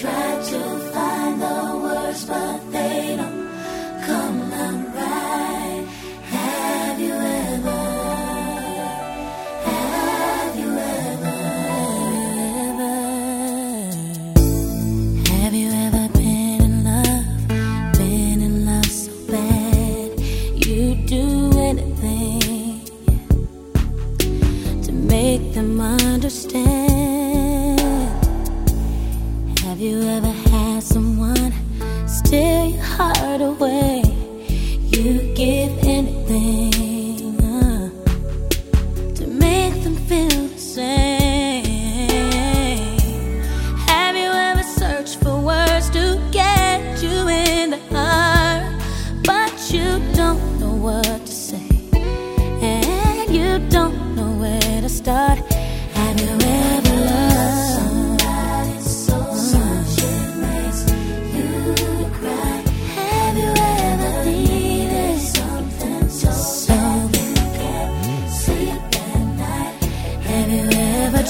try to find the words, but they don't come out right. Have you ever? Have you ever? Have you ever been in love? Been in love so bad you'd do anything to make them understand. Have you ever had someone steal your heart away? You give anything uh, to make them feel the same. Have you ever searched for words to get you in the heart, but you don't know what to say, and you don't know where to start?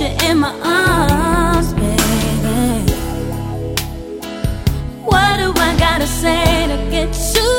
in my arms, baby. What do I gotta say to get you?